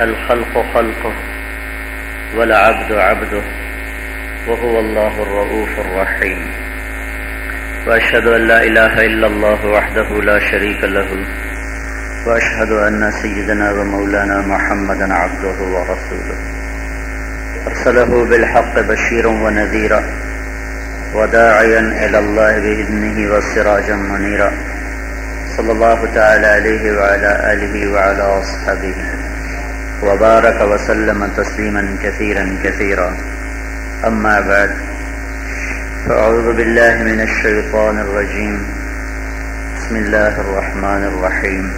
الخلق خلقه والعبد عبده وهو الله الرؤوف الرحيم. وأشهد أن لا إله إلا الله وحده لا شريك له وأشهد أن سيدنا ومولانا محمدا عبده ورسوله. أرسله بالحق بشيرا ونذيرا وداعيا إلى الله بإذنه وسراجا منيرا. صلى الله تعالى عليه وعلى آله وعلى أصحابه. وبارك وسلم تسليما كثيرا كثيرا. أما بعد فأعوذ بالله من الشيطان الرجيم. بسم الله الرحمن الرحيم.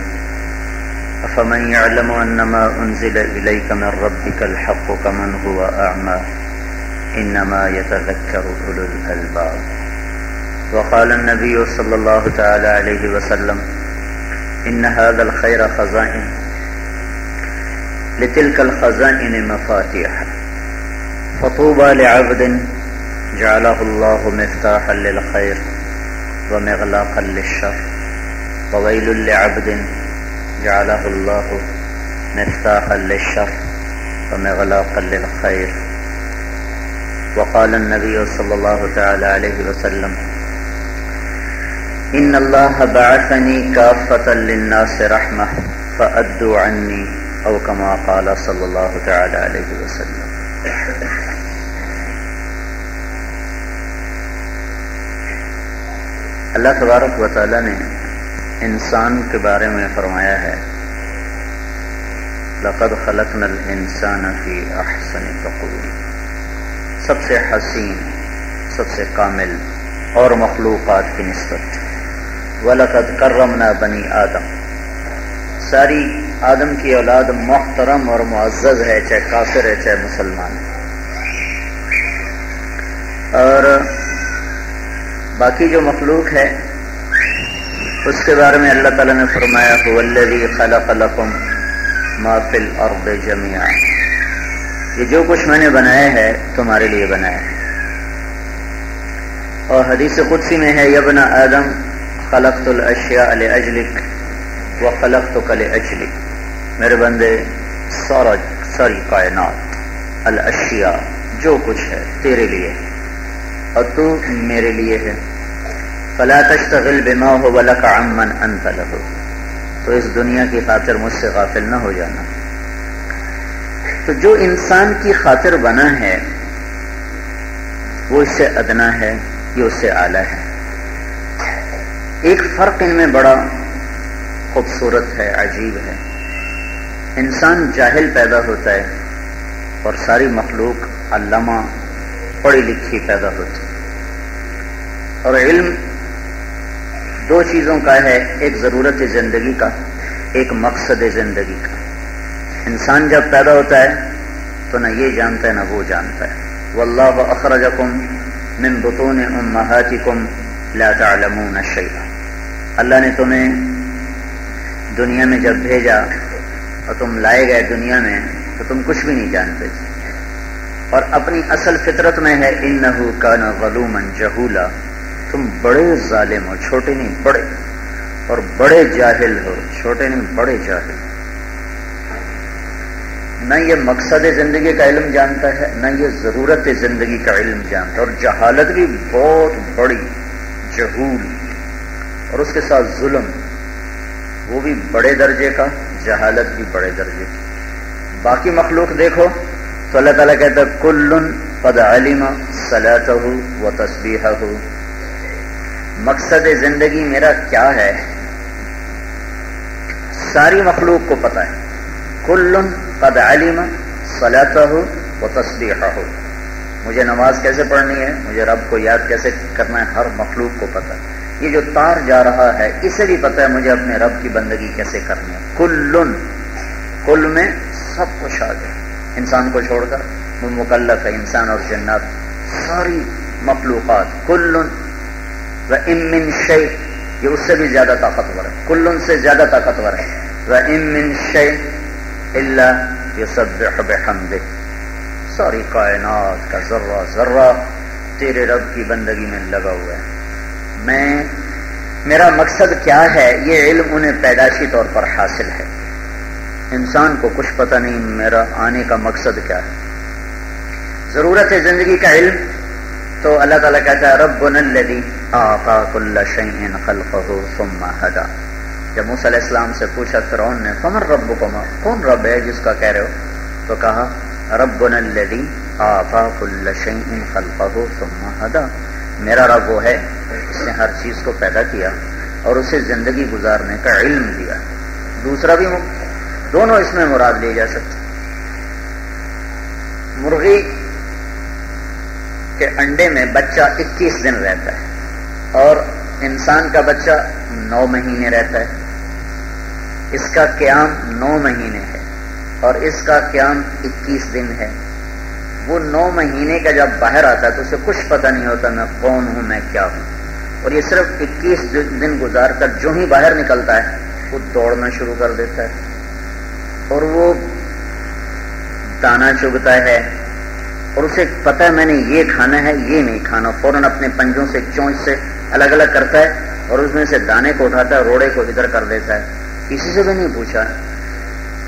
أفمن يعلم أنما أنزل إليك من ربك الحق كمن هو أعمى؟ إنما يتذكر أولو الألباب. وقال النبي صلى الله تعالى عليه وسلم، إن هذا الخير خزائن، لتلك الخزائن مفاتيح. فطوبى لعبد جعله الله مفتاحا للخير ومغلاقا للشر. وويل لعبد جعله الله مفتاحا للشر ومغلاقا للخير. وقال النبي صلى الله تعالى عليه وسلم إن الله بعثني كافة للناس رحمة فأدوا عني أو كما قال صلى الله تعالى عليه وسلم. اللہ تبارک و تعالی نے انسان کے بارے میں فرمایا ہے، لقد خلقنا الانسان فی احسن تقویم۔ سب سے حسین، سب سے کامل اور مخلوقات کی نسبت۔ ولقد کرمنا بنی آدم۔ ساری آدم کی اولاد محترم اور معزز ہے، چاہے کافر ہے، چاہے مسلمان۔ ہے اور باقی جو مخلوق ہے، اس کے بارے میں اللہ تعالیٰ نے فرمایا ولدی خلق لکم ما فی الارض جميعا۔ یہ جو کچھ میں نے بنایا ہے، تمہارے لیے بنایا ہے۔ اور حدیث قدسی میں ہے یبنا آدم خلقت الاشیاء لاجلک وخلقتک لاجلی میرے بندے، سارا، ساری کائنات، الاشیاء، جو کچھ ہے، تیرے لیے اور تو میرے لیے ہے۔ فلا تشتغل بما هو ولك عمن انت له تو اس دنیا کی خاطر مجھ سے غافل نہ ہو جانا۔ تو جو انسان کی خاطر بنا ہے، وہ اس سے ادنا ہے، یہ اس سے اعلیٰ ہے۔ ایک فرق ان میں بڑا خوبصورت ہے، عجیب ہے۔ انسان جاہل پیدا ہوتا ہے اور ساری مخلوق علامہ، پڑھی لکھی پیدا ہوتی اور علم دو چیزوں کا ہے، ایک ضرورت زندگی کا، ایک مقصد زندگی کا۔ انسان جب پیدا ہوتا ہے تو نہ یہ جانتا ہے نہ وہ جانتا ہے۔ واللہ اخرجکم من بطون امہاتکم لا تعلمون شیئا۔ اللہ نے تمہیں دنیا میں جب بھیجا اور تم لائے گئے دنیا میں، تو تم کچھ بھی نہیں جانتے۔ تھے اور اپنی اصل فطرت میں ہے، انہو کان غلوما جہولا۔ تم بڑے ظالم ہو، چھوٹے نہیں، بڑے۔ اور بڑے جاہل ہو، چھوٹے نہیں، بڑے جاہل۔ نہ یہ مقصد زندگی کا علم جانتا ہے، نہ یہ ضرورت زندگی کا علم جانتا ہے۔ اور جہالت بھی بہت بڑی، جہول۔ اور اس کے ساتھ ظلم، وہ بھی بڑے درجے کا، جہالت بھی بڑے درجے کی۔ باقی مخلوق دیکھو، تو اللہ تعالیٰ کہتا ہے کل قد علم صلاح و تصبیح ہو مقصد زندگی میرا کیا ہے؟ ساری مخلوق کو پتا ہے۔ کل قد علم صلاح ہو و تصبیح ہو مجھے نماز کیسے پڑھنی ہے؟ مجھے رب کو یاد کیسے کرنا ہے؟ ہر مخلوق کو پتا ہے۔ یہ جو تار جا رہا ہے، اسے بھی پتا ہے مجھے اپنے رب کی بندگی کیسے کرنی ہے۔ کل کل میں سب کچھ آ گیا انسان کو چھوڑ کر وہ مکلف ہے، انسان اور جنات ساری مخلوقات۔ کل و امن شی یہ اس سے بھی زیادہ طاقتور ہے۔ کل سے زیادہ طاقتور ہے۔ وہ امن شی اللہ بحمد ساری کائنات کا ذرہ ذرہ تیرے رب کی بندگی میں لگا ہوا ہے۔ میں میرا مقصد کیا ہے؟ یہ علم انہیں پیدائشی طور پر حاصل ہے۔ انسان کو کچھ پتہ نہیں میرا آنے کا مقصد کیا ہے۔ ضرورت ہے زندگی کا علم تو اللہ تعالیٰ کہتا ہے رب الدی آقا کل شعین خلقہ ثم ہدا. جب موسیٰ علیہ السلام سے پوچھا فرعون نے فمر رب کون رب ہے جس کا کہہ رہے ہو؟ تو کہا رب الدی آقا کل شعین خلقہ ثم ہدا. میرا رب وہ ہے اس نے ہر چیز کو پیدا کیا اور اسے زندگی گزارنے کا علم دیا۔ دوسرا بھی دونوں اس میں مراد لیے جا سکتے مرغی کے انڈے میں بچہ اکیس دن رہتا ہے اور انسان کا بچہ نو مہینے رہتا ہے۔ اس کا قیام نو مہینے ہے اور اس کا قیام اکیس دن ہے۔ وہ نو مہینے کا جب باہر آتا ہے تو اسے کچھ پتہ نہیں ہوتا میں کون ہوں، میں کیا ہوں۔ اور یہ صرف اکیس دن گزار کر جو ہی باہر نکلتا ہے، وہ دوڑنا شروع کر دیتا ہے۔ اور وہ دانا چگتا ہے۔ اور اسے پتہ ہے میں نے یہ کھانا ہے، یہ نہیں کھانا۔ فوراً اپنے پنجوں سے، چونچ سے الگ الگ کرتا ہے اور اس میں سے دانے کو اٹھاتا ہے، روڑے کو ادھر کر دیتا ہے۔ کسی سے بھی نہیں پوچھا،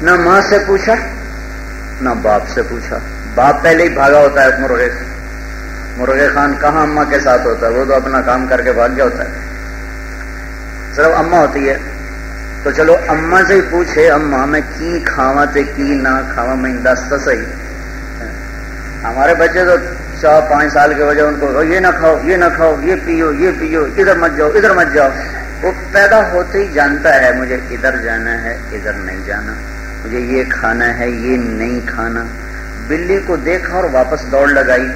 نہ ماں سے پوچھا، نہ باپ سے پوچھا۔ باپ پہلے ہی بھاگا ہوتا ہے مرغے سے۔ مرغے خان کہاں اما کے ساتھ ہوتا ہے؟ وہ تو اپنا کام کر کے بھاگ گیا ہوتا ہے۔ صرف اما ہوتی ہے۔ تو چلو اما سے ہی پوچھے اما میں کی کھاوا تے کی نہ کھاوا میں دس تو صحیح۔ ہمارے بچے تو چار، پانچ سال کے وجہ ان کو یہ نہ کھاؤ، یہ نہ کھاؤ، یہ پیو یہ پیو، ادھر مت جاؤ، ادھر مت جاؤ۔ وہ پیدا ہوتے ہی جانتا ہے، مجھے ادھر جانا ہے، ادھر نہیں جانا۔ مجھے یہ کھانا ہے، یہ نہیں کھانا۔ بلی کو دیکھا اور واپس دوڑ لگائی۔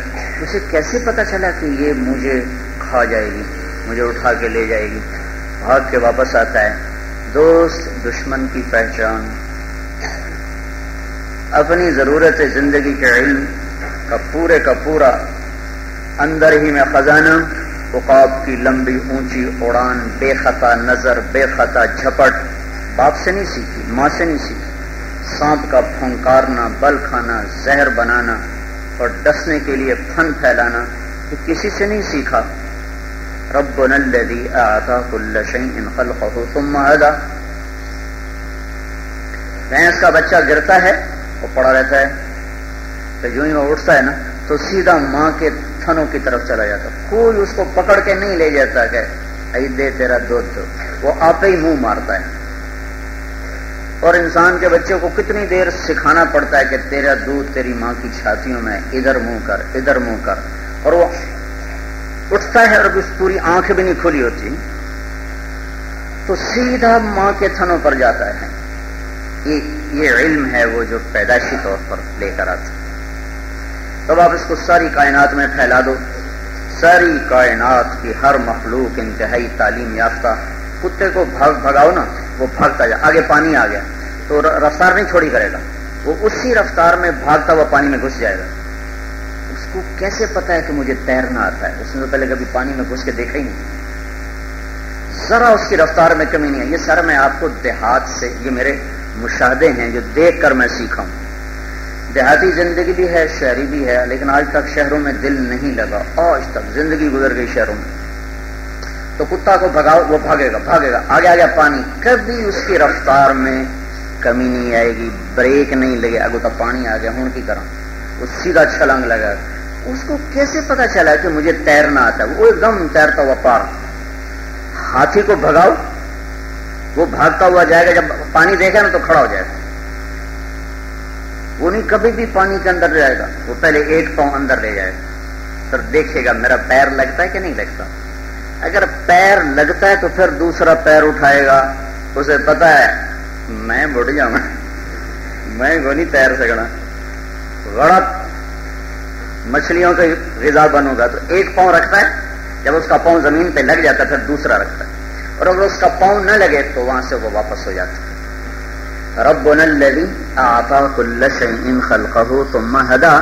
اسے کیسے پتا چلا کہ یہ مجھے کھا جائے گی، مجھے اٹھا کے لے جائے گی۔ بھاگ کے واپس آتا ہے۔ دوست، دشمن کی پہچان۔ اپنی ضرورت زندگی کے علم کا پورے کا پورا اندر ہی میں خزانہ اقاب کی لمبی اونچی اڑان، بے خطا نظر، بے خطا جھپٹ۔ باپ سے نہیں سیکھی، ماں سے نہیں سیکھی۔ سانپ کا پھنکارنا، بل کھانا، زہر بنانا اور ڈسنے کے لیے پھن پھیلانا، یہ کسی سے نہیں سیکھا۔ ربنا الذي اعطى كل شيء خلقه ثم هدى بھینس کا بچہ گرتا ہے، وہ پڑا رہتا ہے۔ تو جو ہی وہ اٹھتا ہے نا، تو سیدھا ماں کے تھنوں کی طرف چلا جاتا۔ کوئی اس کو پکڑ کے نہیں لے جاتا کہ ائی دے تیرا دودھ وہ آپ ہی منہ مارتا ہے۔ اور انسان کے بچے کو کتنی دیر سکھانا پڑتا ہے کہ تیرا دودھ تیری ماں کی چھاتیوں میں ادھر منہ کر، ادھر منہ کر۔ اور وہ اٹھتا ہے اور اس پوری آنکھ بھی نہیں کھلی ہوتی، تو سیدھا ماں کے تھنوں پر جاتا ہے۔ یہ علم ہے وہ جو پیدائشی طور پر لے کر آتا تب آپ اس کو ساری کائنات میں پھیلا دو۔ ساری کائنات کی ہر مخلوق انتہائی تعلیم یافتہ، کتے کو بھاگ، بھگاؤ نا، وہ بھاگتا جائے آگے پانی آ گیا۔ تو رفتار نہیں چھوڑی کرے گا۔ وہ اسی رفتار میں بھاگتا ہوا پانی میں گھس جائے گا۔ اس کو کیسے پتا ہے کہ مجھے تیرنا آتا ہے؟ اس نے تو پہلے کبھی پانی میں گھس کے دیکھا ہی نہیں۔ ذرا اس کی رفتار میں کمی نہیں ہے۔ یہ سر میں آپ کو دیہات سے یہ میرے مشاہدے ہیں جو دیکھ کر میں سیکھا ہوں۔ دیہاتی زندگی بھی ہے، شہری بھی ہے، لیکن آج تک شہروں میں دل نہیں لگا۔ آج تک زندگی گزر گئی شہروں میں۔ تو کتا کو بھگاؤ وہ بھاگے گا بھاگے گا۔ آگے آگے پانی۔ کبھی اس کی رفتار میں کمی نہیں آئے گی، بریک نہیں لگے اگو تو پانی آ گیا، ہوں کی طرح وہ سیدھا چھلنگ لگا۔ اس کو کیسے پتا چلا کہ مجھے تیرنا آتا ہے؟ وہ ایک دم تیرتا ہوا پار۔ ہاتھی کو بھگاؤ، وہ بھاگتا ہوا جائے گا، جب پانی دیکھے نا تو کھڑا ہو جائے گا۔ وہ نہیں، کبھی بھی پانی کے اندر جائے گا۔ وہ پہلے ایک پاؤں اندر لے جائے گا۔ پھر دیکھے گا، میرا پیر لگتا ہے کہ نہیں لگتا؟ اگر پیر لگتا ہے تو پھر دوسرا پیر اٹھائے گا، اسے پتا ہے میں بڑھ جاؤں میں کو نہیں تیر سکنا غلط مچھلیوں کا غذا بنو گا تو ایک پاؤں رکھتا ہے جب اس کا پاؤں زمین پہ لگ جاتا ہے پھر دوسرا رکھتا ہے اور اگر اس کا پاؤں نہ لگے تو وہاں سے وہ واپس ہو جاتا ہے رب آتا کل خلقہ ثم ہدا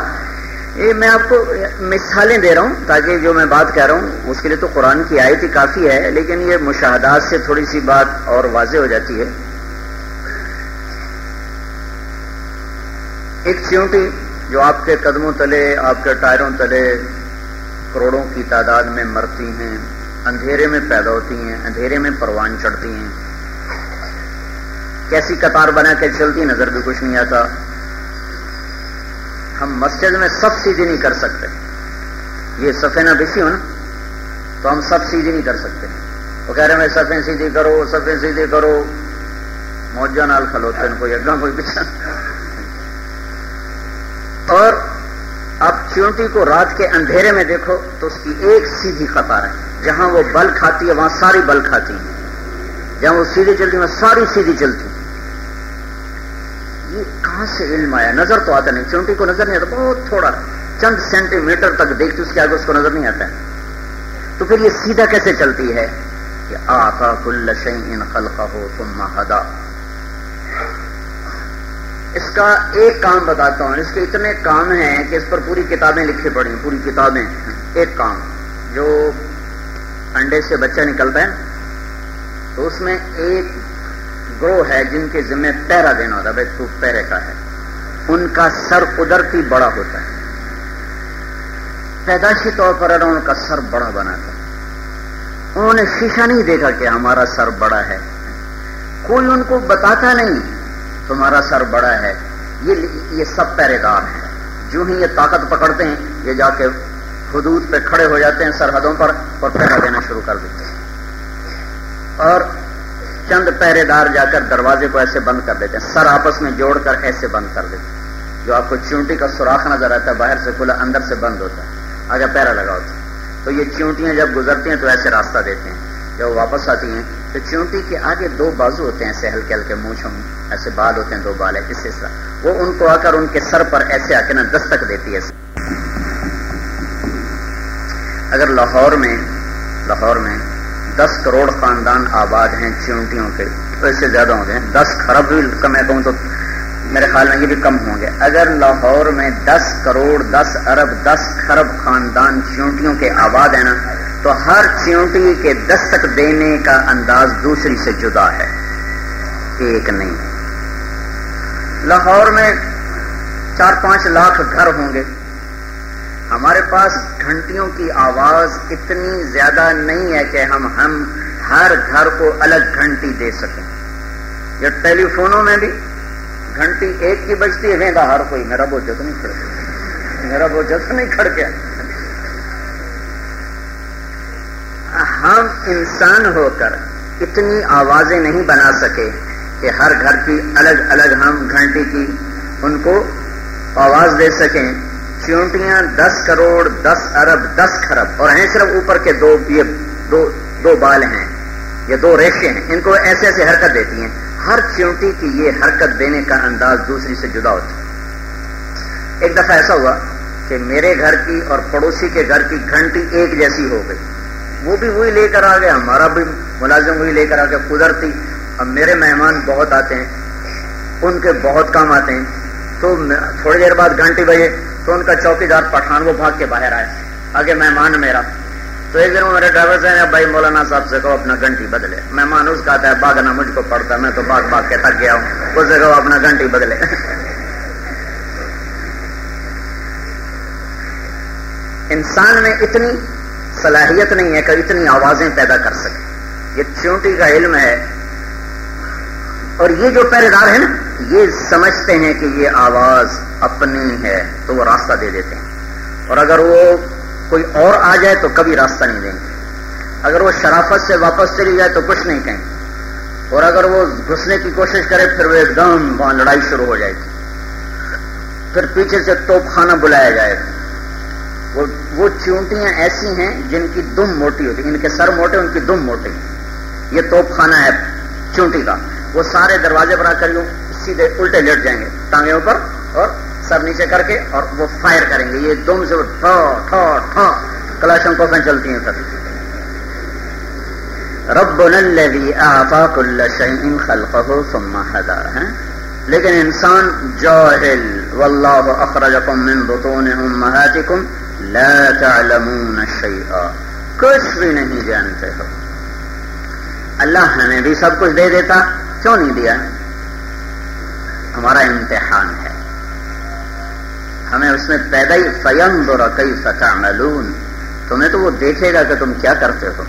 یہ میں آپ کو مثالیں دے رہا ہوں تاکہ جو میں بات کہہ رہا ہوں اس کے لیے تو قرآن کی آیت ہی کافی ہے، لیکن یہ مشاہدات سے تھوڑی سی بات اور واضح ہو جاتی ہے۔ ایک چیونٹی جو آپ کے قدموں تلے، آپ کے ٹائروں تلے کروڑوں کی تعداد میں مرتی ہیں، اندھیرے میں پیدا ہوتی ہیں، اندھیرے میں پروان چڑھتی ہیں۔ کیسی قطار بنا کے چلتی نظر بھی کچھ نہیں آتا۔ ہم مسجد میں سب سیدھی نہیں کر سکتے۔ یہ سفید بسی ہو نا، تو ہم سب سیدھی نہیں کر سکتے۔ وہ کہہ رہے میں سفید سیدھی کرو سفید سیدھی کرو موجہ نال کھلوتے ہیں، کوئی اگاں کوئی پیچھا۔ اور اب چونٹی کو رات کے اندھیرے میں دیکھو تو اس کی ایک سیدھی قطار ہے۔ جہاں وہ بل کھاتی ہے، وہاں ساری بل کھاتی ہے جہاں وہ سیدھی چلتی وہاں ساری سیدھی چلتی یہ کہاں سے علم آیا؟ نظر تو آتا نہیں۔ چونٹی کو نظر نہیں آتا، بہت تھوڑا چند سینٹی میٹر تک دیکھتی اس کے آگے اس کو نظر نہیں آتا ہے۔ تو پھر یہ سیدھا کیسے چلتی ہے؟ کہ آتا کل ان خلقہ ہو تم ہدا۔ اس کا ایک کام بتاتا ہوں۔ اس کے اتنے کام ہیں کہ اس پر پوری کتابیں لکھی پڑی پوری کتابیں۔ ایک کام، جو انڈے سے بچہ نکلتا ہے، تو اس میں ایک گروہ ہے جن کے ذمہ پیرا دینا ہوتا ہے، بھائی تو پیرے کا ہے۔ ان کا سر قدرتی بڑا ہوتا ہے۔ پیدائشی طور پر ان کا سر بڑا بنا تھا انہوں نے شیشہ نہیں دیکھا کہ ہمارا سر بڑا ہے۔ کوئی ان کو بتاتا نہیں۔ تمہارا سر بڑا ہے۔ یہ یہ سب پہرے دار ہیں۔ جو ہی یہ طاقت پکڑتے ہیں، یہ جا کے حدود پہ کھڑے ہو جاتے ہیں سرحدوں پر اور پہرا دینا شروع کر دیتے ہیں۔ اور چند پہرے دار جا کر دروازے کو ایسے بند کر دیتے ہیں۔ سر آپس میں جوڑ کر ایسے بند کر دیتے ہیں۔ جو آپ کو چونٹی کا سوراخ نظر آتا ہے، باہر سے کھلا اندر سے بند ہوتا ہے۔ آگے پیرا لگا ہوتا ہے تو یہ چونٹیاں جب گزرتی ہیں تو ایسے راستہ دیتے ہیں۔ جب وہ واپس آتی ہیں تو چونٹی کے آگے دو بازو ہوتے ہیں ایسے ہلکے ہلکے مونچھوں ایسے بال ہوتے ہیں دو بال ہے اس سے وہ ان کو آ کر ان کے سر پر ایسے آ کے نا دستک دیتی ہے۔ اگر لاہور میں لاہور میں دس کروڑ خاندان آباد ہیں چونٹیوں کے، تو اس سے زیادہ ہوں گے۔ دس خرب بھی کم ہے کہوں تو میرے خیال میں یہ بھی کم ہوں گے۔ اگر لاہور میں دس کروڑ، دس ارب، دس خرب خاندان چونٹیوں کے آباد ہیں نا تو ہر چونٹی کے دستک دینے کا انداز دوسری سے جدا ہے۔ ایک نہیں۔ لاہور میں چار پانچ لاکھ گھر ہوں گے۔ ہمارے پاس گھنٹیوں کی آواز اتنی زیادہ نہیں ہے کہ ہم ہم ہر گھر کو الگ گھنٹی دے سکیں۔ یہ ٹیلی فونوں میں بھی گھنٹی ایک کی بجتی ہے ویندا ہر کوئی میرا بوجھ تو نہیں کھڑ گیا میرا بوجھ تو نہیں کھڑ گیا۔ ہم انسان ہو کر اتنی آوازیں نہیں بنا سکے کہ ہر گھر کی الگ الگ ہم گھنٹی کی ان کو آواز دے سکیں۔ چونٹیاں دس کروڑ دس ارب دس خرب اور ہیں صرف اوپر کے دو یہ دو دو بال ہیں۔ یہ دو ریشے ہیں۔ ان کو ایسے ایسے حرکت دیتی ہیں۔ ہر چونٹی کی یہ حرکت دینے کا انداز دوسری سے جدا ہوتا ہے۔ ایک دفعہ ایسا ہوا کہ میرے گھر کی اور پڑوسی کے گھر کی گھنٹی ایک جیسی ہو گئی۔ وہ بھی وہی لے کر آ گیا ہمارا بھی ملازم وہی لے کر آ گیا قدرتی۔ اب میرے مہمان بہت آتے ہیں، ان کے بہت کام آتے ہیں۔ تو تھوڑی دیر بعد گھنٹی بجے تو ان کا چوکی دار پٹھان وہ بھاگ کے باہر آئے آگے مہمان میرا۔ تو ایک دن وہ میرے ڈرائیور سے بھائی مولانا صاحب سے کہو اپنا گھنٹی بدلے۔ مہمان اس کا آتا ہے باغنا مجھ کو پڑتا، میں تو باغ باغ کے تھک گیا ہوں۔ اس سے کہو اپنا گھنٹی بدلے۔ انسان میں اتنی صلاحیت نہیں ہے کہ اتنی آوازیں پیدا کر سکے۔ یہ چونٹی کا علم ہے۔ اور یہ جو پہرے دار ہے نا، یہ سمجھتے ہیں کہ یہ آواز اپنی ہے، تو وہ راستہ دے دیتے ہیں۔ اور اگر وہ کوئی اور آ جائے تو کبھی راستہ نہیں دیں گے۔ اگر وہ شرافت سے واپس چلی جائے تو کچھ نہیں کہیں اور اگر وہ گھسنے کی کوشش کرے، پھر وہ ایک دم وہاں لڑائی شروع ہو جائے گی۔ پھر پیچھے سے توپ خانہ بلایا جائے گا۔ وہ وہ چونٹیاں ایسی ہیں جن کی دم موٹی ہوتی ان کے سر موٹے، ان کی دم موٹی یہ توپ خانہ ہے چونٹی کا۔ وہ سارے دروازے پر آ کر یوں سیدھے الٹے لیٹ جائیں گے ٹانگے اوپر اور سر نیچے کر کے اور وہ فائر کریں گے۔ یہ دم سے ٹھو ٹھو ٹھو کلاشن کو چلتی ہیں سر۔ رب الذي اعطى كل شيء خلقه ثم هدى لیکن انسان جاہل، واللہ اخرجکم من بطون امہاتکم لا تعلمون شیئا۔ کچھ بھی نہیں جانتے ہو۔ اللہ ہمیں بھی سب کچھ دے دیتا، کیوں نہیں دیا؟ ہمارا امتحان ہے۔ ہمیں اس میں پیدا ہی فیم دورا کئی فتح تمہیں تو وہ دیکھے گا کہ تم کیا کرتے ہو۔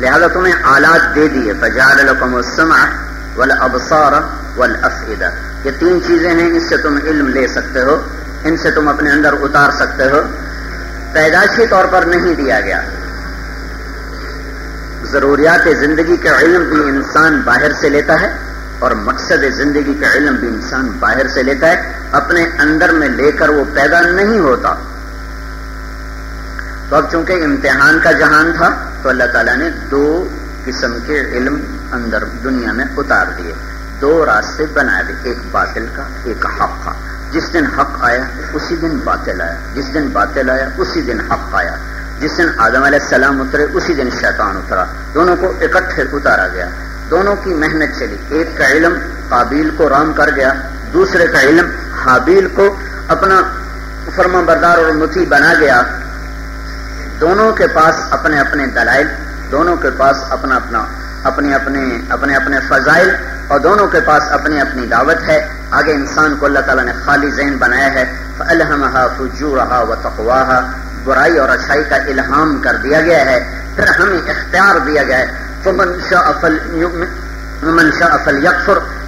لہذا تمہیں آلات دے دیے فجال السمع والابصار والافئدہ۔ یہ تین چیزیں ہیں، اس سے تم علم لے سکتے ہو، ان سے تم اپنے اندر اتار سکتے ہو۔ پیدائشی طور پر نہیں دیا گیا۔ ضروریات زندگی کا علم بھی انسان باہر سے لیتا ہے اور مقصد زندگی کا علم بھی انسان باہر سے لیتا ہے۔ اپنے اندر میں لے کر وہ پیدا نہیں ہوتا۔ تو اب چونکہ امتحان کا جہان تھا، تو اللہ تعالیٰ نے دو قسم کے علم اندر دنیا میں اتار دیے۔ دو راستے بنا دیے، ایک باطل کا، ایک حق کا۔ جس دن حق آیا، اسی دن باطل آیا۔ جس دن باطل آیا، اسی دن حق آیا۔ جس دن آدم علیہ السلام اترے، اسی دن شیطان اترا۔ دونوں کو اکٹھے اتارا گیا۔ دونوں کی محنت چلی۔ ایک کا علم قابیل کو رام کر گیا، دوسرے کا علم حابیل کو اپنا فرما بردار اور متی بنا گیا۔ دونوں کے پاس اپنے اپنے دلائل، دونوں کے پاس اپنا اپنا، اپنے اپنے اپنے اپنے فضائل، اور دونوں کے پاس اپنی اپنی دعوت ہے۔ آگے انسان کو اللہ تعالیٰ نے خالی ذہن بنایا ہے الحمہ فجو رہا و تقواہ برائی اور اچھائی کا الہام کر دیا گیا ہے، پھر ہمیں اختیار دیا گیا ہے۔ تو منشا افل منشا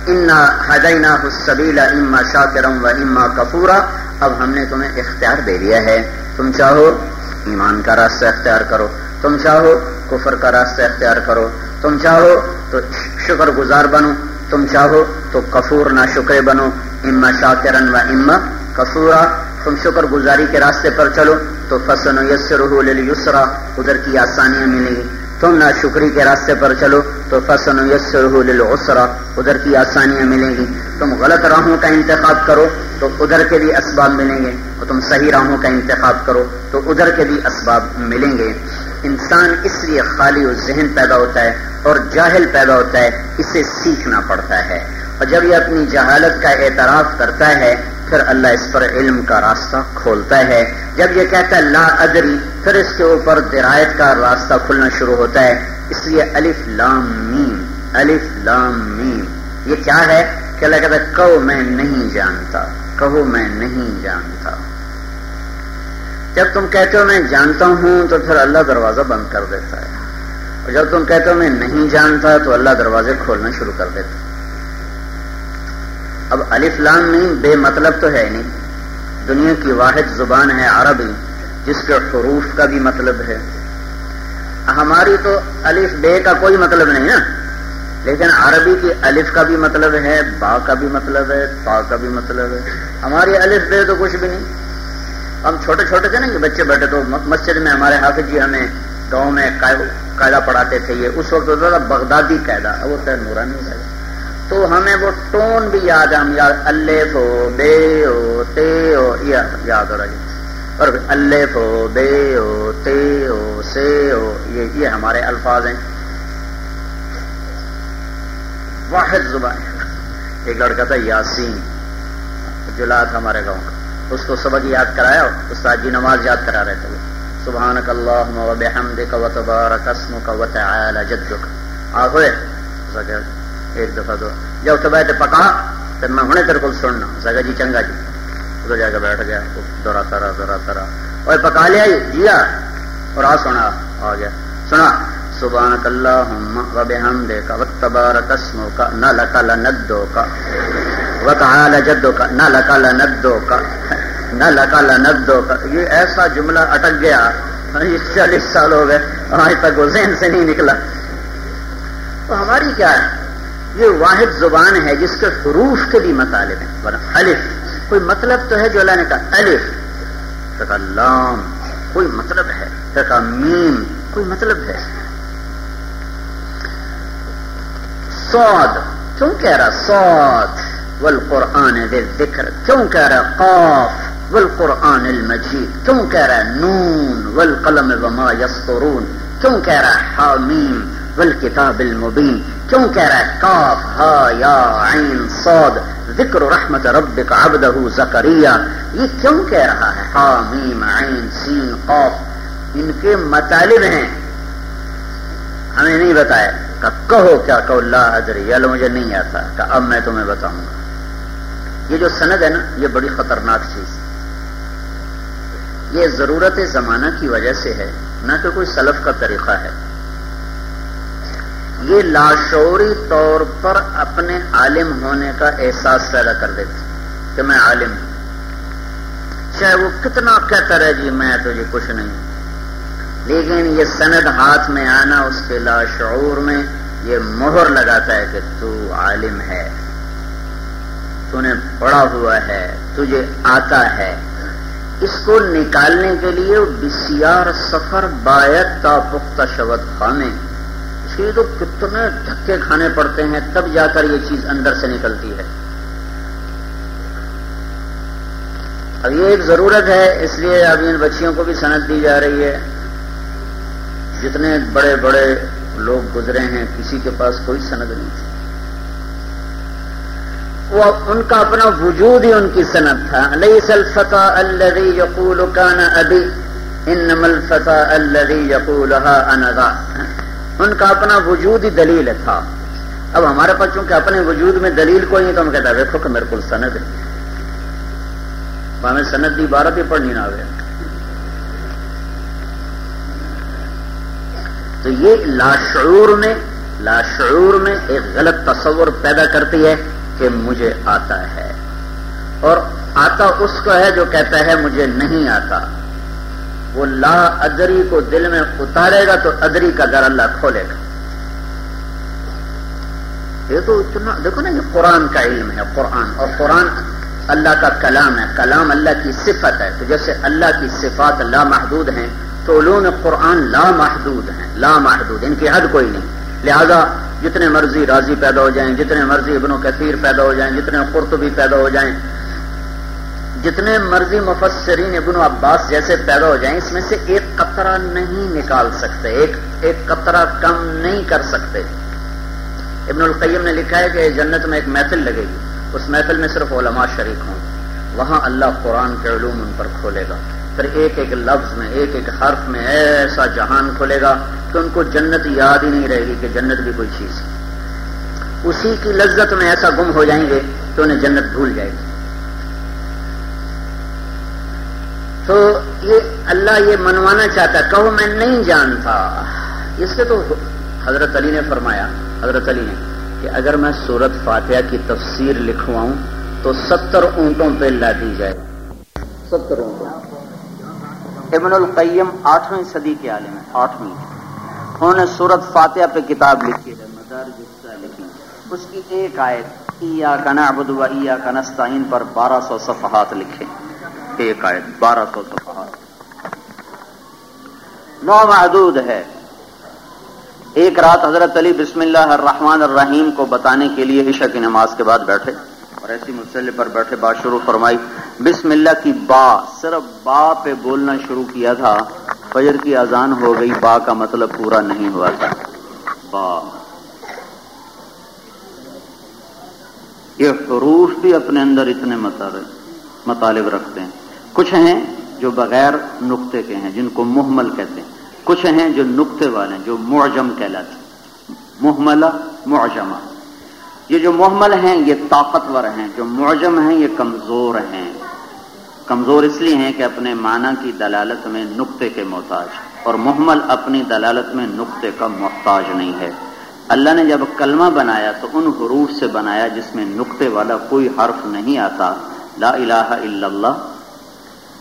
انا حدینا حسبیلا اما شاکرم و اما کفورا اب ہم نے تمہیں اختیار دے دیا ہے۔ تم چاہو ایمان کا راستہ اختیار کرو۔ تم چاہو کفر کا راستہ اختیار کرو۔ تم چاہو تو شکر گزار بنو۔ تم چاہو تو کفور نہ شکر بنو، اما شاکرن و اما کفورا۔ تم شکر گزاری کے راستے پر چلو، تو فسن یسر یسرا ادھر کی آسانیاں ملیں گی تم نہ شکری کے راستے پر چلو، تو فسن یسر اسرا ادھر کی آسانیاں ملیں گی تم غلط راہوں کا انتخاب کرو، تو ادھر کے بھی اسباب ملیں گے۔ اور تم صحیح راہوں کا انتخاب کرو، تو ادھر کے بھی اسباب ملیں گے۔ انسان اس لیے خالی و ذہن پیدا ہوتا ہے اور جاہل پیدا ہوتا ہے، اسے سیکھنا پڑتا ہے۔ اور جب یہ اپنی جہالت کا اعتراف کرتا ہے، پھر اللہ اس پر علم کا راستہ کھولتا ہے۔ جب یہ کہتا ہے لا ادری، پھر اس کے اوپر درایت کا راستہ کھلنا شروع ہوتا ہے۔ اس لیے الف لام میم، الف لام میم۔ یہ کیا ہے؟ کہ اللہ کہتا ہے، کہو میں نہیں جانتا، کہو میں نہیں جانتا۔ جب تم کہتے ہو میں جانتا ہوں، تو پھر اللہ دروازہ بند کر دیتا ہے۔ اور جب تم کہتے ہو میں نہیں جانتا، تو اللہ دروازے کھولنا شروع کر دیتا اب الف لام نہیں بے مطلب تو ہے نہیں۔ دنیا کی واحد زبان ہے عربی، جس کے حروف کا بھی مطلب ہے۔ ہماری تو الف بے کا کوئی مطلب نہیں نا۔ لیکن عربی کی الف کا بھی مطلب ہے، با کا بھی مطلب ہے پا کا بھی مطلب ہے۔ ہماری الف بے تو کچھ بھی نہیں۔ ہم چھوٹے چھوٹے تھے نا یہ بچے بیٹھے تو مسجد میں ہمارے حافظ جی ہمیں گاؤں میں قاعدہ پڑھاتے تھے یہ۔ اس وقت ہوتا تھا بغدادی قاعدہ، وہ خیر نورانی قاعدہ تو ہمیں وہ ٹون بھی یاد ہے ہم یاد الف ہو، بے ہو، تے ہو یاد ہو رہا جی اور الف ہو، بے ہو، تے ہو، سے ہو، یہ یہ ہمارے الفاظ ہیں۔ واحد زبان۔ ایک لڑکا تھا یاسین جلا تھا ہمارے گاؤں کا۔ اس کو سبق یاد کرایا استاد جی نماز یاد کرا رہے تھے۔ سبحانک اللہم و بحمدک و تبارک اسمک و تعالی جدک۔ آ ایک دفعہ تو جب تو بیٹھے پکا پھر میں ہونے تیرے کو سننا۔ سگا جی چنگا جی۔ ادھر جا کے بیٹھ گیا دورا ترا دورا ترا اور پکا لیا جی، جیا اور آ سنا، آ گیا۔ سنا سبحانک اللہم و بحمدک و تبارک اسمک نہ لکا لندو کا وتعالى جدو کا نہ لکا لندو کا نہ لکا لندو کا یہ ایسا جملہ اٹک گیا ہاں، چالیس سال ہو گئے، آج تک وہ ذہن سے نہیں نکلا۔ تو ہماری کیا ہے؟ یہ واحد زبان ہے جس کے حروف کے بھی مطالب ہیں۔ الف، کوئی مطلب تو ہے جو اللہ نے کہا الف تو کہا لام کوئی مطلب ہے۔ تو کہا میم، کوئی مطلب ہے۔ سعود کیوں کہہ رہا سعود والقرآن ذی الذکر، کیوں کہہ رہا قاف؟ والقرآن المجید، کیوں کہہ رہا نون؟ والقلم وما یسطرون، کیوں کہہ رہا حامیم؟ والکتاب المبین، کیوں کہہ رہا ہے؟ کاف ہا یا عین صاد، ذکر رحمت ربک عبدہ زکریہ یہ کیوں کہہ رہا ہے؟ حامیم عین، سین، قاف۔ ان کے مطالب ہیں۔ ہمیں نہیں بتایا۔ کہ کہو کیا؟ کہو، لا ادری یا مجھے نہیں آتا۔ کہ اب میں تمہیں بتاؤں گا۔ یہ جو سند ہے نا، یہ بڑی خطرناک چیز یہ ضرورت زمانہ کی وجہ سے ہے، نہ کہ کوئی سلف کا طریقہ ہے۔ یہ لاشعوری طور پر اپنے عالم ہونے کا احساس پیدا کر دیتے کہ میں عالم ہوں۔ چاہے وہ کتنا کہتا رہے جی میں تو یہ کچھ نہیں۔ لیکن یہ سند ہاتھ میں آنا، اس کے لاشعور میں یہ مہر لگاتا ہے کہ تو عالم ہے، تو نے پڑا ہوا ہے، تجھے آتا ہے۔ اس کو نکالنے کے لیے بسیار سفر باعت تا پختہ شبت خانے۔ اس لیے تو کتنے دھکے کھانے پڑتے ہیں، تب جا کر یہ چیز اندر سے نکلتی ہے۔ اب یہ ایک ضرورت ہے، اس لیے اب ان بچیوں کو بھی صنعت دی جا رہی ہے۔ جتنے بڑے بڑے لوگ گزرے ہیں، کسی کے پاس کوئی سند نہیں تھی۔ وہ ان کا اپنا وجود ہی ان کی صنعت تھا۔ علیہ سل فتح الری یقول ابھی ان نمل فتح الری یقول ان کا اپنا وجود ہی دلیل تھا۔ اب ہمارے پاس چونکہ اپنے وجود میں دلیل کوئی نہیں تو ہم کہتا دیکھو کہ میرے کو سند نہیں ہمیں سند دی بارہ بھی پڑھنی نہ آئے تو یہ لاشعور میں لاشعور میں ایک غلط تصور پیدا کرتی ہے کہ مجھے آتا ہے۔ اور آتا اس کو ہے جو کہتا ہے مجھے نہیں آتا۔ وہ لا ادری کو دل میں اتارے گا تو ادری کا در اللہ کھولے گا۔ یہ تو اتنا دیکھو نا، یہ قرآن کا علم ہے، قرآن۔ اور قرآن اللہ کا کلام ہے۔ کلام اللہ کی صفت ہے۔ تو جیسے اللہ کی صفات لا محدود ہیں، تو علوم قرآن لا محدود ہیں۔ لا محدود، ان کی حد کوئی نہیں۔ لہذا جتنے مرضی راضی پیدا ہو جائیں، جتنے مرضی ابن و کثیر پیدا ہو جائیں، جتنے قرطبی پیدا ہو جائیں جتنے مرضی مفسرین ابن عباس جیسے پیدا ہو جائیں اس میں سے ایک قطرہ نہیں نکال سکتے، ایک ایک قطرہ کم نہیں کر سکتے۔ ابن القیم نے لکھا ہے کہ جنت میں ایک محفل لگے گی۔ اس محفل میں صرف علماء شریک ہوں۔ وہاں اللہ قرآن کے علوم ان پر کھولے گا۔ پھر ایک ایک لفظ میں، ایک ایک حرف میں ایسا جہان کھولے گا کہ ان کو جنت یاد ہی نہیں رہے گی کہ جنت بھی کوئی چیز اسی کی لذت میں ایسا گم ہو جائیں گے کہ انہیں جنت بھول جائے گی۔ تو یہ اللہ یہ منوانا چاہتا کہو میں نہیں جانتا۔ اس سے تو حضرت علی نے فرمایا، حضرت علی نے، کہ اگر میں سورت فاتحہ کی تفسیر لکھواؤں تو ستر اونٹوں پہ لا دی جائے۔ ستر اونٹوں۔ ابن القیم آٹھویں صدی کے عالم ہیں آٹھویں۔ انہوں نے سورت فاتحہ پہ کتاب لکھی ہے مدار لکھی اس کی ایک آیت ایا کا نعبد و ایا کا نستعین پر بارہ سو صفحات لکھے۔ ایک آیت بارہ سو صفحات محدود ہے۔ ایک رات حضرت علی بسم اللہ الرحمن الرحیم کو بتانے کے لیے عشاء کی نماز کے بعد بیٹھے اور ایسی مسئلے پر بیٹھے بات شروع فرمائی۔ بسم اللہ کی با، صرف با پہ بولنا شروع کیا تھا، فجر کی اذان ہو گئی، با کا مطلب پورا نہیں ہوا تھا۔ با۔ یہ حروف بھی اپنے اندر اتنے مطالب رکھتے ہیں۔ کچھ ہیں جو بغیر نقطے کے ہیں، جن کو محمل کہتے ہیں۔ کچھ ہیں جو نقطے والے ہیں، جو معجم کہلاتے محملہ، معجمہ۔ یہ جو محمل ہیں، یہ طاقتور ہیں۔ جو معجم ہیں، یہ کمزور ہیں۔ کمزور اس لیے ہیں کہ اپنے معنی کی دلالت میں نقطے کے محتاج اور محمل اپنی دلالت میں نقطے کا محتاج نہیں ہے۔ اللہ نے جب کلمہ بنایا تو ان حروف سے بنایا جس میں نقطے والا کوئی حرف نہیں آتا۔ لا الہ الا اللہ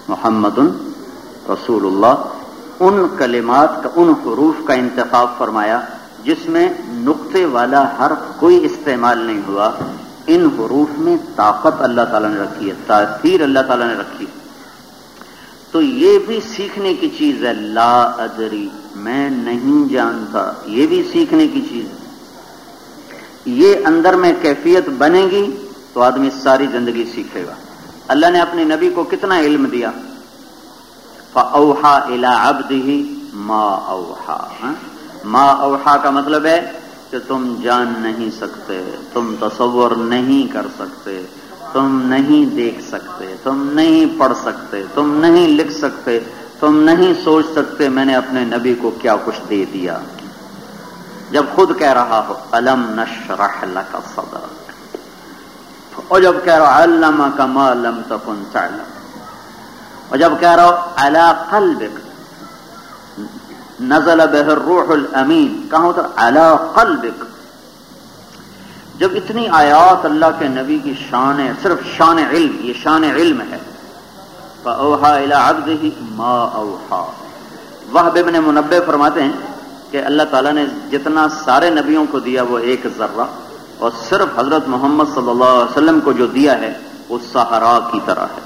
محمد رسول اللہ ان کلمات کا، ان حروف کا انتخاب فرمایا، جس میں نقطے والا حرف کوئی استعمال نہیں ہوا، ان حروف میں طاقت اللہ تعالیٰ نے رکھی ہے، تاثیر اللہ تعالیٰ نے رکھی تو یہ بھی سیکھنے کی چیز ہے، لا ادری، میں نہیں جانتا، یہ بھی سیکھنے کی چیز ہے۔ یہ اندر میں کیفیت بنے گی تو آدمی ساری زندگی سیکھے گا۔ اللہ نے اپنے نبی کو کتنا علم دیا؟ اوہا الا ابد ہی ماں اوہا ما اوحا ہاں؟ کا مطلب ہے کہ تم جان نہیں سکتے، تم تصور نہیں کر سکتے، تم نہیں دیکھ سکتے، تم نہیں پڑھ سکتے، تم نہیں لکھ سکتے، تم نہیں سوچ سکتے میں نے اپنے نبی کو کیا کچھ دے دیا۔ جب خود کہہ رہا ہو الم نشرح لك صدرك اور جب کہہ رہا علم کا ما لم تکن تعلم. اور جب کہہ رہا ہو علا نزل بہر روح الامین. کہاں ہوتا علا قلبک. جب اتنی آیات اللہ کے نبی کی شان ہے صرف شان علم، یہ شان علم ہے. فاوحا الى عبده ما اوحا وحب ابن منبع فرماتے ہیں کہ اللہ تعالیٰ نے جتنا سارے نبیوں کو دیا وہ ایک ذرہ اور صرف حضرت محمد صلی اللہ علیہ وسلم کو جو دیا ہے، وہ سہارا کی طرح ہے۔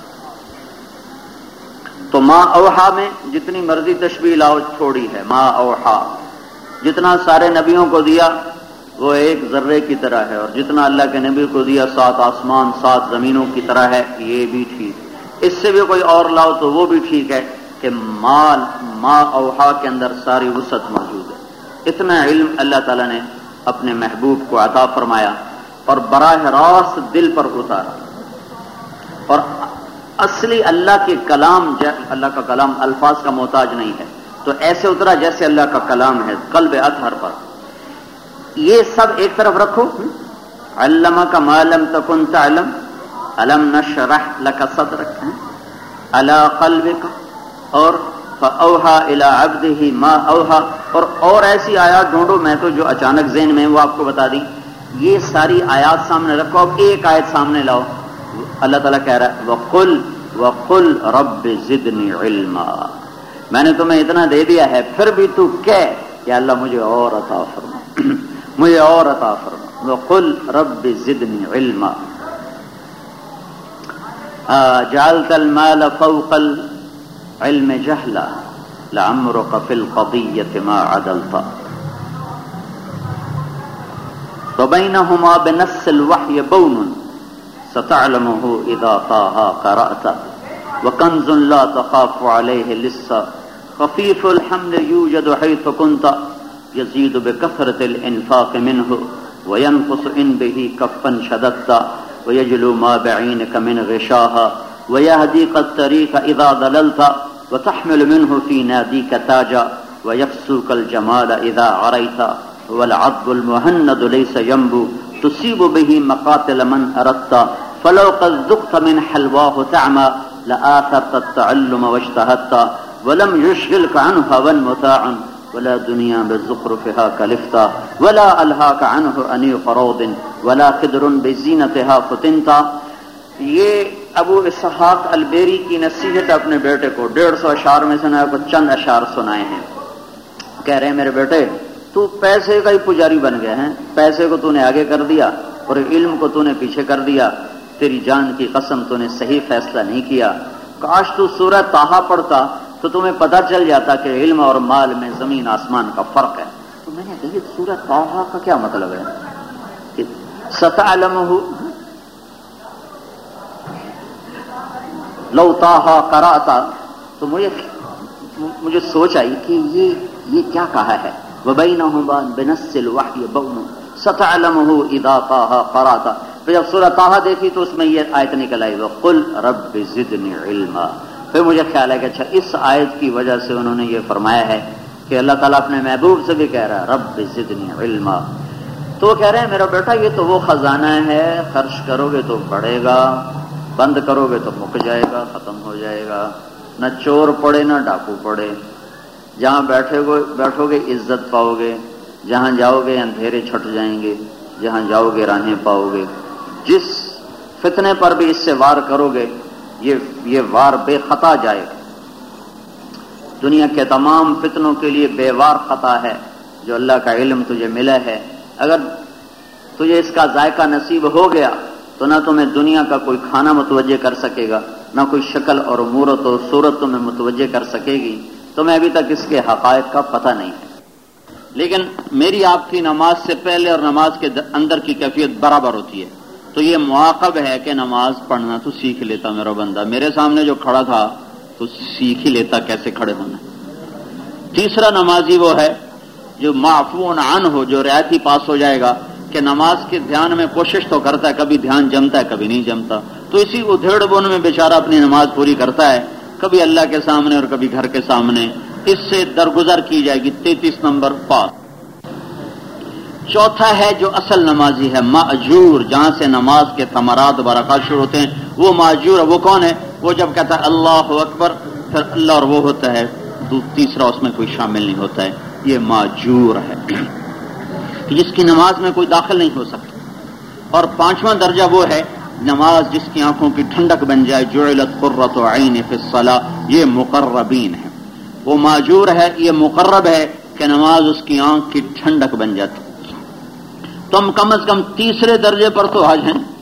تو ماں اوہا میں جتنی مرضی تشبیح لاؤ، چھوڑی ہے۔ ماں اوہا جتنا سارے نبیوں کو دیا، وہ ایک ذرے کی طرح ہے۔ اور جتنا اللہ کے نبی کو دیا، سات آسمان، سات زمینوں کی طرح ہے۔ یہ بھی ٹھیک۔ اس سے بھی کوئی اور لاؤ تو وہ بھی ٹھیک ہے کہ مال ماں اوہا کے اندر ساری وسعت موجود ہے۔ اتنا علم اللہ تعالیٰ نے اپنے محبوب کو عطا فرمایا اور براہ راست دل پر اتارا۔ اور اصلی اللہ کے کلام اللہ کا کلام الفاظ کا محتاج نہیں ہے۔ تو ایسے اترا جیسے اللہ کا کلام ہے، قلب اطہر پر۔ یہ سب ایک طرف رکھو۔ علامہ کا معلم تکن تعلم علم نشرح لک صدرک۔ اللہ قلب کا اور اوہا الا ابد ہی ماں اوہا اور اور ایسی آیات ڈھونڈو میں تو جو اچانک ذہن میں وہ آپ کو بتا دی یہ ساری آیات سامنے رکھو، اب ایک آیت سامنے لاؤ۔ اللہ تعالیٰ کہہ رہا ہے، وقل وقل رب زدنی علما۔ میں نے تمہیں اتنا دے دیا ہے، پھر بھی تو کہ اللہ مجھے اور عطا فرما۔ مجھے اور عطا فرما۔ وقل رب زدنی علما۔ جعلت المال فوق العلم جهلا لعمرك في القضية ما عدلت. وبينهما بنفس الوحي بون ستعلمه إذا طاها قرأت. وكنز لا تخاف عليه لسا خفيف الحمل يوجد حيث كنت. يزيد بكثرة الإنفاق منه. وينقص إن به كفا شددت. ويجلو ما بعينك من غشاها. ويهديك الطريق إذا ضللت. وتحمل منه في ناديك تاجا ويفسوك الجمال إذا عريت والعض المهند ليس ينبو تصيب به مقاتل من أردت فلو قد ذقت من حلواه تعمى لآثرت التعلم واشتهدت ولم يشغلك عنه هوى متاع ولا دنيا بزخرفها كلفتا ولا ألهاك عنه أنيق روض ولا خدر بزينتها فتنتا. یہ ابو اسحاق البیری کی نصیحت اپنے بیٹے کو ڈیڑھ سو اشار میں سنا کو چند اشار سنائے ہیں۔ کہہ رہے ہیں، میرے بیٹے، تو پیسے کا ہی پجاری بن گئے ہیں پیسے کو تو نے آگے کر دیا اور علم کو تو نے پیچھے کر دیا۔ تیری جان کی قسم تو نے صحیح فیصلہ نہیں کیا۔ کاش تو سورہ تاہا پڑتا تو تمہیں پتا چل جاتا کہ علم اور مال میں زمین آسمان کا فرق ہے۔ تو میں نے کہی سورہ تاہا کا کیا مطلب ہے؟ ستا علم ہو لو تاہا کراتا تو مجھے مجھے سوچ آئی کہ یہ یہ کیا کہا ہے؟ وبینہما بنس الوحی بون ستعلمہ اذا طاہا قراتا پھر جب سورہ طاہا دیکھی تو اس میں یہ آیت نکل آئی، وقل رب زدنی علما۔ پھر مجھے خیال ہے کہ اچھا اس آیت کی وجہ سے انہوں نے یہ فرمایا ہے کہ اللہ تعالیٰ اپنے محبوب سے بھی کہہ رہا ہے، رب زدنی علما۔ تو وہ کہہ رہے ہیں، میرا بیٹا، یہ تو وہ خزانہ ہے، خرچ کرو گے تو بڑھے گا۔ بند کرو گے تو مک جائے گا، ختم ہو جائے گا۔ نہ چور پڑے، نہ ڈاکو پڑے۔ جہاں بیٹھے گو بیٹھو گے عزت پاؤ گے جہاں جاؤ گے اندھیرے چھٹ جائیں گے۔ جہاں جاؤ گے راہیں پاؤ گے جس فتنے پر بھی اس سے وار کرو گے یہ یہ وار بے خطا جائے۔ گا دنیا کے تمام فتنوں کے لیے بے وار خطا ہے۔ جو اللہ کا علم تجھے ملا ہے۔ اگر تجھے اس کا ذائقہ نصیب ہو گیا تو نہ تمہیں دنیا کا کوئی کھانا متوجہ کر سکے گا، نہ کوئی شکل اور مورت اور صورت تمہیں متوجہ کر سکے گی۔ تمہیں ابھی تک اس کے حقائق کا پتہ نہیں۔ ہے لیکن میری آپ کی نماز سے پہلے اور نماز کے اندر کی کیفیت برابر ہوتی ہے۔ تو یہ مواقب ہے کہ نماز پڑھنا تو سیکھ لیتا میرا بندہ۔ میرے سامنے جو کھڑا تھا، تو سیکھ ہی لیتا کیسے کھڑے ہونا۔ تیسرا نمازی وہ ہے جو معفون عن ہو، جو رعایتی پاس ہو جائے گا۔ کہ نماز کے دھیان میں کوشش تو کرتا ہے، کبھی دھیان جمتا ہے، کبھی نہیں جمتا۔ تو اسی ادھیڑ بن میں بیچارہ اپنی نماز پوری کرتا ہے، کبھی اللہ کے سامنے اور کبھی گھر کے سامنے۔ اس سے درگزر کی جائے گی تینتیس نمبر پاس چوتھا ہے جو اصل نمازی ہے معجور جہاں سے نماز کے تمرات برکات شروع ہوتے ہیں، وہ معجور ہے۔ وہ کون ہے؟ وہ جب کہتا ہے اللہ اکبر، پھر اللہ اور وہ ہوتا ہے۔ تیسرا اس میں کوئی شامل نہیں ہوتا ہے۔ یہ معجور ہے۔ جس کی نماز میں کوئی داخل نہیں ہو سکتا۔ اور پانچواں درجہ وہ ہے، نماز جس کی آنکھوں کی ٹھنڈک بن جائے، جعلت قرۃ عین فی الصلاۃ، یہ مقربین ہے وہ معجور ہے، یہ مقرب ہے کہ نماز اس کی آنکھ کی ٹھنڈک بن جاتی۔ تو ہم کم از کم تیسرے درجے پر تو حج ہیں۔